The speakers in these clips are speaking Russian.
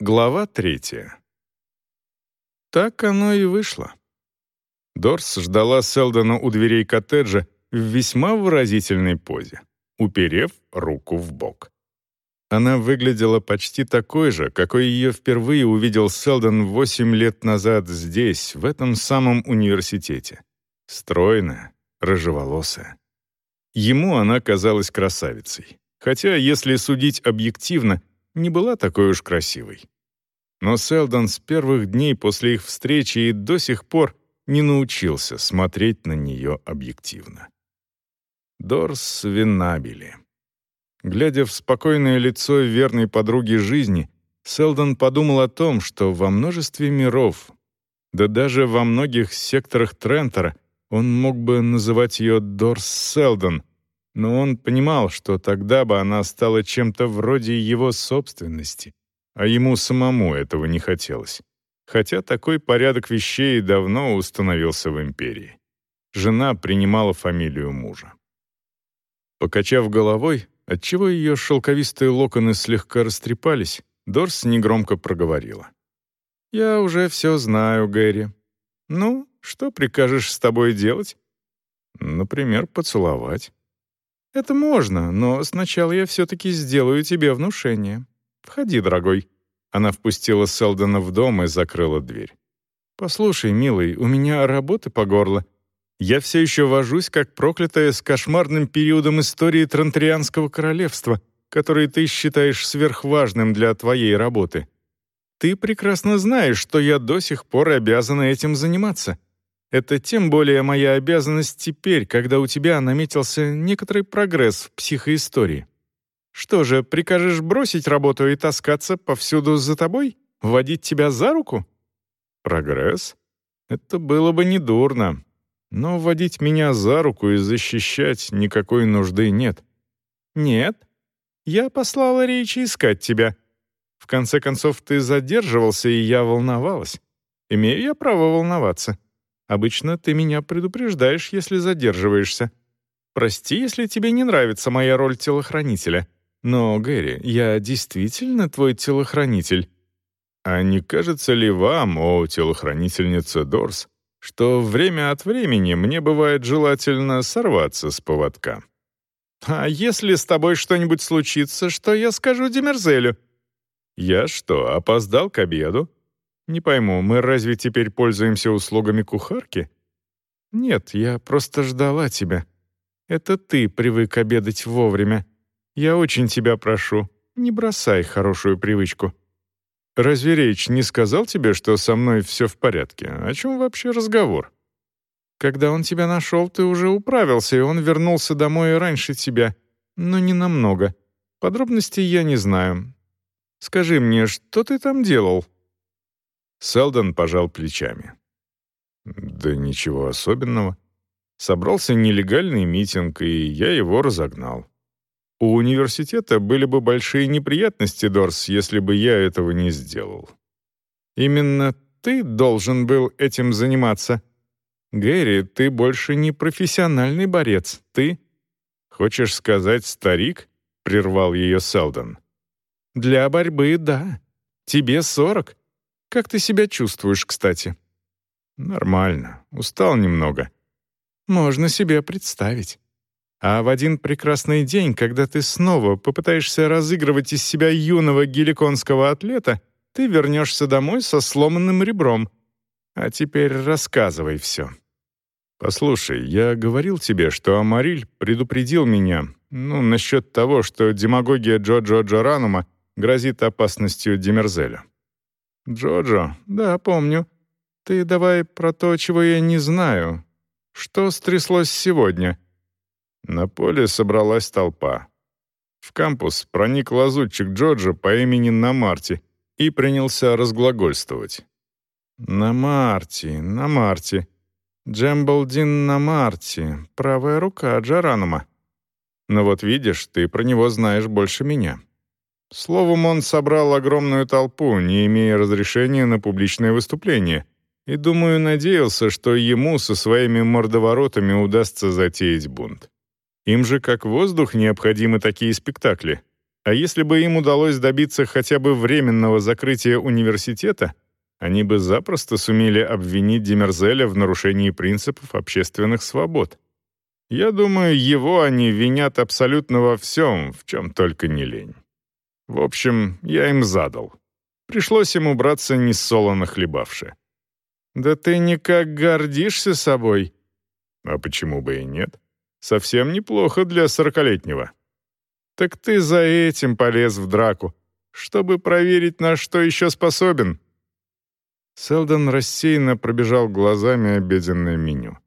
Глава третья. Так оно и вышло. Дорс ждала Селдона у дверей коттеджа в весьма выразительной позе, уперев руку в бок. Она выглядела почти такой же, какой ее впервые увидел Селдон восемь лет назад здесь, в этом самом университете. Стройная, рыжеволосая. Ему она казалась красавицей. Хотя, если судить объективно, не была такой уж красивой. Но Селдон с первых дней после их встречи и до сих пор не научился смотреть на нее объективно. Дорс Винабели. Глядя в спокойное лицо верной подруги жизни, Селдон подумал о том, что во множестве миров, да даже во многих секторах Трентера, он мог бы называть ее Дорс Селдон, но он понимал, что тогда бы она стала чем-то вроде его собственности, а ему самому этого не хотелось. Хотя такой порядок вещей давно установился в империи. Жена принимала фамилию мужа. Покачав головой, отчего ее шелковистые локоны слегка растрепались, Дорс негромко проговорила. «Я уже все знаю, Гэри. Ну, что прикажешь с тобой делать?» «Например, поцеловать». «Это можно, но сначала я все-таки сделаю тебе внушение. Входи, дорогой». Она впустила Селдона в дом и закрыла дверь. «Послушай, милый, у меня работы по горло. Я все еще вожусь, как проклятая, с кошмарным периодом истории Транторианского королевства, который ты считаешь сверхважным для твоей работы. Ты прекрасно знаешь, что я до сих пор обязана этим заниматься. Это тем более моя обязанность теперь, когда у тебя наметился некоторый прогресс в психоистории. Что же, прикажешь бросить работу и таскаться повсюду за тобой? Водить тебя за руку? Прогресс? Это было бы недурно. Но водить меня за руку и защищать никакой нужды нет. Нет. Я послала Ричи искать тебя. В конце концов, ты задерживался, и я волновалась. Имею я право волноваться. Обычно ты меня предупреждаешь, если задерживаешься. Прости, если тебе не нравится моя роль телохранителя. Но, Гэри, я действительно твой телохранитель. А не кажется ли вам, о телохранительница Дорс, что время от времени мне бывает желательно сорваться с поводка? А если с тобой что-нибудь случится, что я скажу Демерзелю? Я что, опоздал к обеду? Не пойму, мы разве теперь пользуемся услугами кухарки? Нет, я просто ждала тебя. Это ты привык обедать вовремя. Я очень тебя прошу, не бросай хорошую привычку. Разве Рейч не сказал тебе, что со мной все в порядке? О чем вообще разговор? Когда он тебя нашел, ты уже управился, и он вернулся домой раньше тебя. Но не намного. Подробностей я не знаю. Скажи мне, что ты там делал?» Селдон пожал плечами. «Да ничего особенного. Собрался нелегальный митинг, и я его разогнал. У университета были бы большие неприятности, Дорс, если бы я этого не сделал. Именно ты должен был этим заниматься. Гэри, ты больше не профессиональный борец, ты... Хочешь сказать, старик? Прервал ее Селдон. Для борьбы — да. Тебе сорок. Как ты себя чувствуешь, кстати?» «Нормально. Устал немного». «Можно себе представить. А в один прекрасный день, когда ты снова попытаешься разыгрывать из себя юного геликонского атлета, ты вернешься домой со сломанным ребром. А теперь рассказывай все». «Послушай, я говорил тебе, что Амариль предупредил меня, ну, насчет того, что демагогия Джоджо Джоранума грозит опасностью Демерзеля. «Джоджо, да, помню. Ты давай про то, чего я не знаю. Что стряслось сегодня?» На поле собралась толпа. В кампус проник лазутчик Джоджо по имени Намарти и принялся разглагольствовать. «Намарти, Намарти. Джембалдин Намарти, правая рука Джаранума. Но вот видишь, ты про него знаешь больше меня. Словом, он собрал огромную толпу, не имея разрешения на публичное выступление, и, думаю, надеялся, что ему со своими мордоворотами удастся затеять бунт. Им же как воздух необходимы такие спектакли. А если бы им удалось добиться хотя бы временного закрытия университета, они бы запросто сумели обвинить Демерзеля в нарушении принципов общественных свобод. Я думаю, его они винят абсолютно во всем, в чем только не лень. В общем, я им задал. Пришлось ему браться несолоно хлебавши. «Да ты никак гордишься собой». «А почему бы и нет? Совсем неплохо для сорокалетнего». «Так ты за этим полез в драку, чтобы проверить, на что еще способен». Селдон рассеянно пробежал глазами обеденное меню.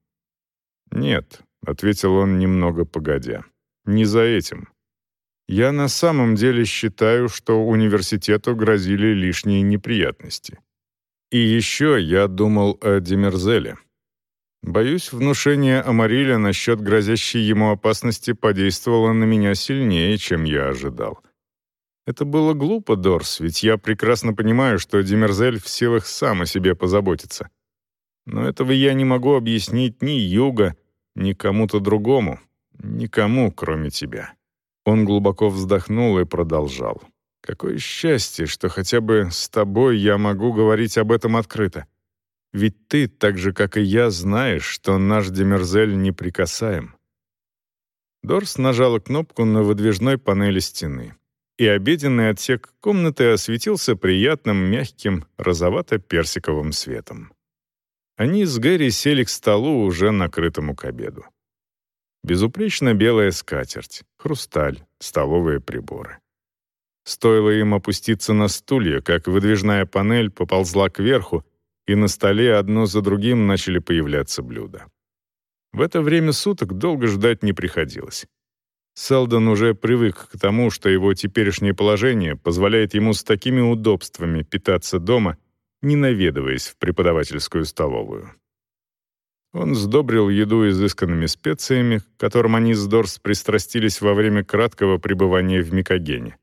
«Нет», — ответил он немного погодя, — «не за этим. Я на самом деле считаю, что университету грозили лишние неприятности. И еще я думал о Демерзеле. Боюсь, внушение Амариля насчет грозящей ему опасности подействовало на меня сильнее, чем я ожидал. Это было глупо, Дорс, ведь я прекрасно понимаю, что Демерзель в силах сам о себе позаботиться. Но этого я не могу объяснить ни Юга, ни кому-то другому, никому, кроме тебя. Он глубоко вздохнул и продолжал. «Какое счастье, что хотя бы с тобой я могу говорить об этом открыто. Ведь ты, так же, как и я, знаешь, что наш Демерзель неприкасаем». Дорс нажала кнопку на выдвижной панели стены, и обеденный отсек комнаты осветился приятным, мягким, розовато-персиковым светом. Они с Гэри сели к столу, уже накрытому к обеду. Безупречно белая скатерть, хрусталь, столовые приборы. Стоило им опуститься на стулья, как выдвижная панель поползла кверху, и на столе одно за другим начали появляться блюда. В это время суток долго ждать не приходилось. Селдон уже привык к тому, что его теперешнее положение позволяет ему с такими удобствами питаться дома, не наведываясь в преподавательскую столовую. Он сдобрил еду изысканными специями, к которым они с Дорс пристрастились во время краткого пребывания в Микогене.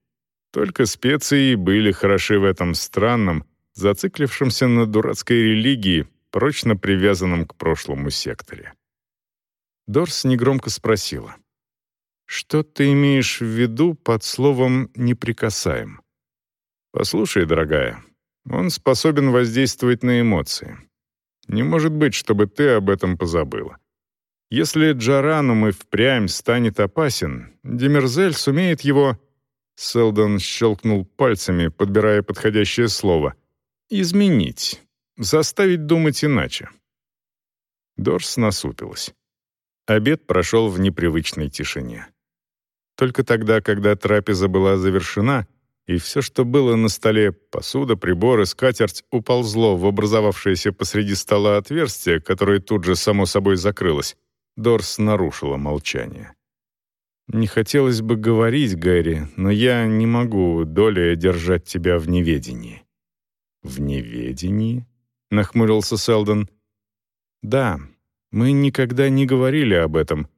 Только специи были хороши в этом странном, зациклившемся на дурацкой религии, прочно привязанном к прошлому секторе. Дорс негромко спросила. «Что ты имеешь в виду под словом «неприкасаем»?» «Послушай, дорогая, он способен воздействовать на эмоции. Не может быть, чтобы ты об этом позабыла. Если Джаранум и впрямь станет опасен, Демерзель сумеет его...» Селдон щелкнул пальцами, подбирая подходящее слово. «Изменить. Заставить думать иначе». Дорс насупилась. Обед прошел в непривычной тишине. Только тогда, когда трапеза была завершена, и все, что было на столе, посуда, приборы, скатерть, уползло в образовавшееся посреди стола отверстие, которое тут же само собой закрылось. Дорс нарушила молчание. «Не хотелось бы говорить, Гэри, но я не могу долей держать тебя в неведении». «В неведении?» — нахмурился Селдон. «Да, мы никогда не говорили об этом.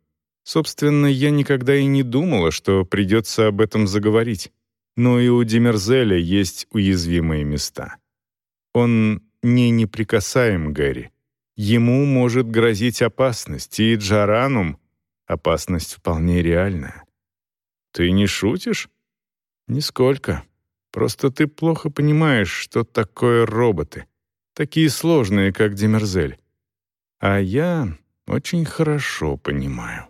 Собственно, я никогда и не думала, что придется об этом заговорить но и у Демерзеля есть уязвимые места. Он не неприкасаем, Гэри. Ему может грозить опасность, и Джаранум — опасность вполне реальная. Ты не шутишь? Нисколько. Просто ты плохо понимаешь, что такое роботы. Такие сложные, как Демерзель. А я очень хорошо понимаю.